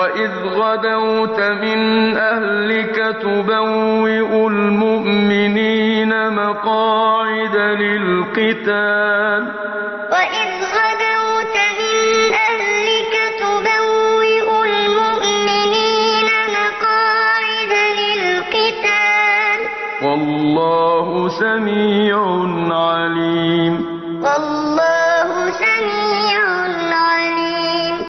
وَإِذْ غَدَوْتَ مِنْ أَهْلِكَ تُبَوِّئُ الْمُؤْمِنِينَ مَقَاعِدَ لِلْقِتَالِ ۗ وَإِذْ غَدَوْتَ مِنْ أَهْلِكَ تُبَوِّئُ الْمُؤْمِنِينَ مَقَاعِدَ لِلْقِتَالِ ۗ وَاللَّهُ سَمِيعٌ عَلِيمٌ وَاللَّهُ